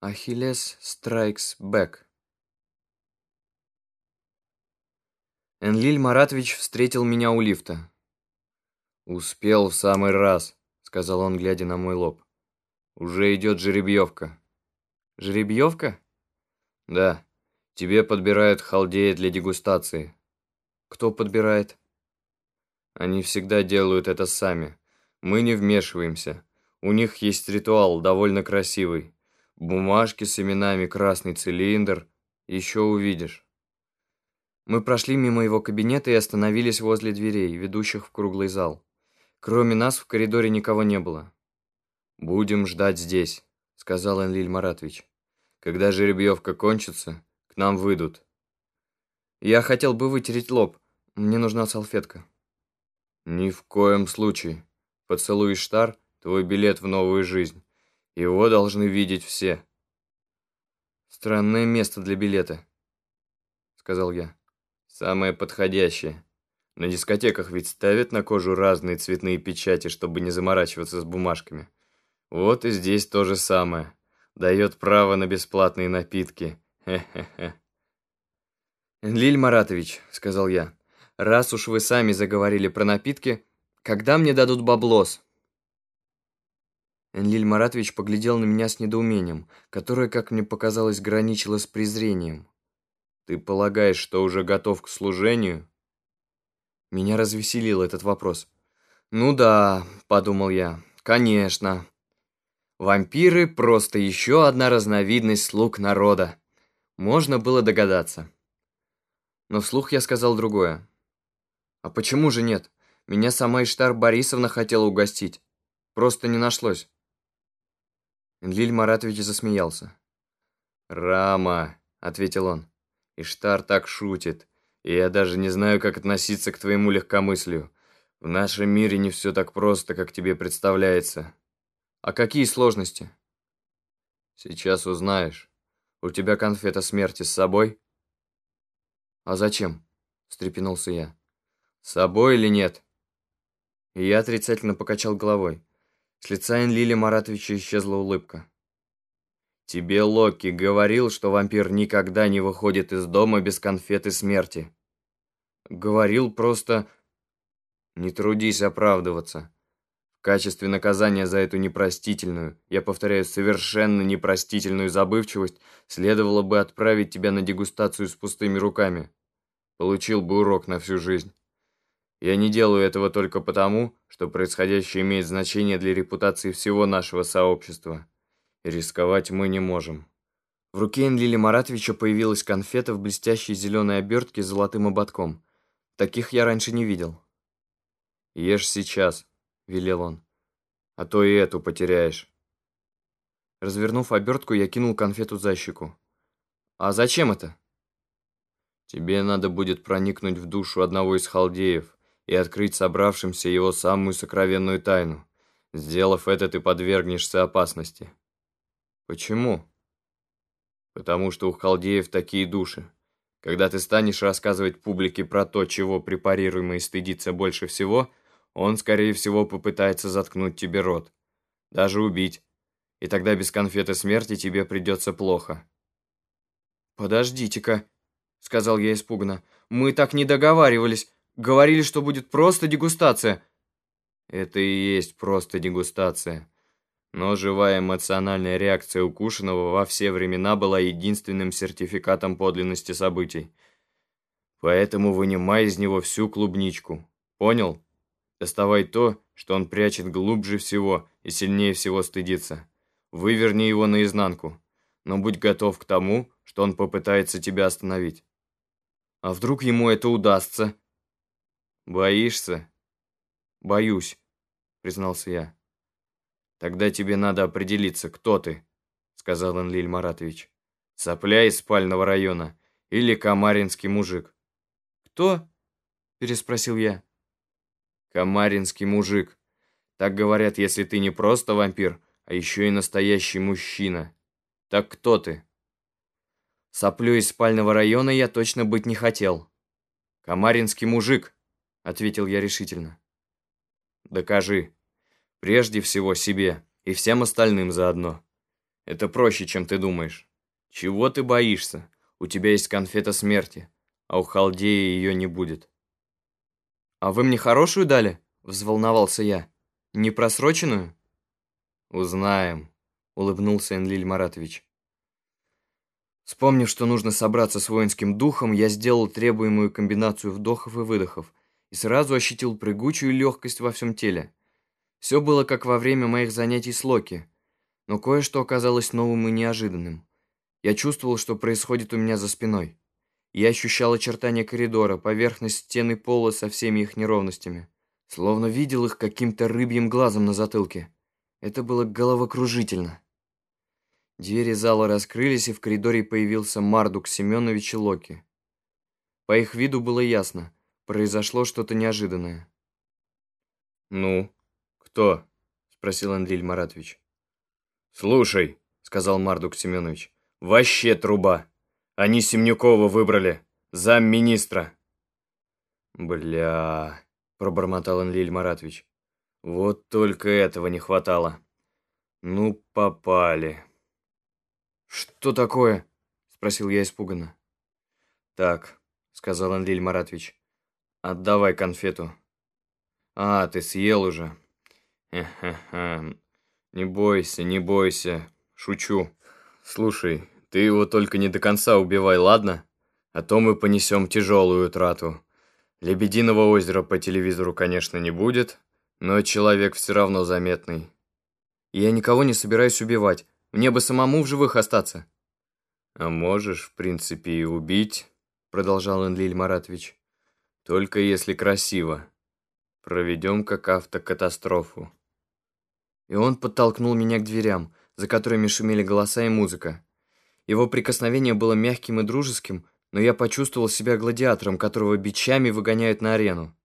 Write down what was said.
Ахиллес страйкс бэк. Энлиль Маратович встретил меня у лифта. «Успел в самый раз», — сказал он, глядя на мой лоб. «Уже идет жеребьевка». «Жеребьевка?» «Да. Тебе подбирают халдея для дегустации». «Кто подбирает?» «Они всегда делают это сами. Мы не вмешиваемся. У них есть ритуал, довольно красивый. Бумажки с именами, красный цилиндр. Еще увидишь». Мы прошли мимо его кабинета и остановились возле дверей, ведущих в круглый зал. Кроме нас в коридоре никого не было. «Будем ждать здесь», — сказал Энлиль Маратович. «Когда жеребьевка кончится, к нам выйдут». «Я хотел бы вытереть лоб. Мне нужна салфетка». «Ни в коем случае. Поцелуй Штар — твой билет в новую жизнь. Его должны видеть все». «Странное место для билета», — сказал я. «Самое подходящее. На дискотеках ведь ставят на кожу разные цветные печати, чтобы не заморачиваться с бумажками. Вот и здесь то же самое. Дает право на бесплатные напитки. Хе-хе-хе». «Энлиль Маратович», — сказал я, — «раз уж вы сами заговорили про напитки, когда мне дадут баблос?» Энлиль Маратович поглядел на меня с недоумением, которое, как мне показалось, граничило с презрением. «Ты полагаешь, что уже готов к служению?» Меня развеселил этот вопрос. «Ну да», — подумал я, — «конечно». Вампиры — просто еще одна разновидность слуг народа. Можно было догадаться. Но вслух я сказал другое. «А почему же нет? Меня сама Иштар Борисовна хотела угостить. Просто не нашлось». Лиль Маратович засмеялся. «Рама», — ответил он, — «Иштар так шутит, и я даже не знаю, как относиться к твоему легкомыслию. В нашем мире не все так просто, как тебе представляется». «А какие сложности?» «Сейчас узнаешь. У тебя конфета смерти с собой?» «А зачем?» – встрепенулся я. «С собой или нет?» И я отрицательно покачал головой. С лица Энлили Маратовича исчезла улыбка. «Тебе Локи говорил, что вампир никогда не выходит из дома без конфеты смерти?» «Говорил просто...» «Не трудись оправдываться. В качестве наказания за эту непростительную, я повторяю, совершенно непростительную забывчивость, следовало бы отправить тебя на дегустацию с пустыми руками получил бы урок на всю жизнь. Я не делаю этого только потому, что происходящее имеет значение для репутации всего нашего сообщества. И рисковать мы не можем. В руке Энлили Маратовича появилась конфета в блестящей зеленой обертке с золотым ободком. Таких я раньше не видел. «Ешь сейчас», — велел он, — «а то и эту потеряешь». Развернув обертку, я кинул конфету за щеку. «А зачем это?» Тебе надо будет проникнуть в душу одного из халдеев и открыть собравшимся его самую сокровенную тайну. Сделав это, ты подвергнешься опасности. Почему? Потому что у халдеев такие души. Когда ты станешь рассказывать публике про то, чего препарируемый стыдится больше всего, он, скорее всего, попытается заткнуть тебе рот. Даже убить. И тогда без конфеты смерти тебе придется плохо. «Подождите-ка», сказал я испуганно. «Мы так не договаривались. Говорили, что будет просто дегустация». «Это и есть просто дегустация». Но живая эмоциональная реакция укушенного во все времена была единственным сертификатом подлинности событий. Поэтому вынимай из него всю клубничку. Понял? Доставай то, что он прячет глубже всего и сильнее всего стыдится. Выверни его наизнанку. Но будь готов к тому, что он попытается тебя остановить. А вдруг ему это удастся? Боишься? Боюсь, признался я. Тогда тебе надо определиться, кто ты, сказал Энлиль Маратович. Сопля из спального района или комаринский мужик. Кто? Переспросил я. Комаринский мужик. Так говорят, если ты не просто вампир, а еще и настоящий мужчина. Так кто ты? Соплю из спального района я точно быть не хотел. «Комаринский мужик», — ответил я решительно. «Докажи. Прежде всего себе и всем остальным заодно. Это проще, чем ты думаешь. Чего ты боишься? У тебя есть конфета смерти, а у Халдея ее не будет. А вы мне хорошую дали? Взволновался я. Не просроченную? Узнаем, улыбнулся Энлиль Маратович. Вспомнив, что нужно собраться с воинским духом, я сделал требуемую комбинацию вдохов и выдохов и сразу ощутил прыгучую легкость во всем теле. Все было как во время моих занятий с Локи, но кое-что оказалось новым и неожиданным. Я чувствовал, что происходит у меня за спиной. Я ощущал очертания коридора, поверхность стены пола со всеми их неровностями. Словно видел их каким-то рыбьим глазом на затылке. Это было головокружительно. Двери зала раскрылись, и в коридоре появился Мардук Семенович и Локи. По их виду было ясно, произошло что-то неожиданное. «Ну, кто?» — спросил Андрей Маратович. «Слушай», — сказал Мардук Семенович, — «вообще труба. Они Семнюкова выбрали, замминистра». «Бля...» — пробормотал Андрей Маратович. «Вот только этого не хватало. Ну, попали». «Что такое?» — спросил я испуганно. «Так», — сказал Андрей Маратович, — «отдавай конфету». «А, ты съел уже?» «Хе-хе-хе, не бойся, не бойся, шучу. Слушай, ты его только не до конца убивай, ладно? А то мы понесем тяжелую утрату. Лебединого озера по телевизору, конечно, не будет, но человек все равно заметный». «Я никого не собираюсь убивать. Мне бы самому в живых остаться». «А можешь, в принципе, и убить», — продолжал Энлиль Маратович. «Только если красиво. Проведем как автокатастрофу». И он подтолкнул меня к дверям, за которыми шумели голоса и музыка. Его прикосновение было мягким и дружеским, но я почувствовал себя гладиатором, которого бичами выгоняют на арену.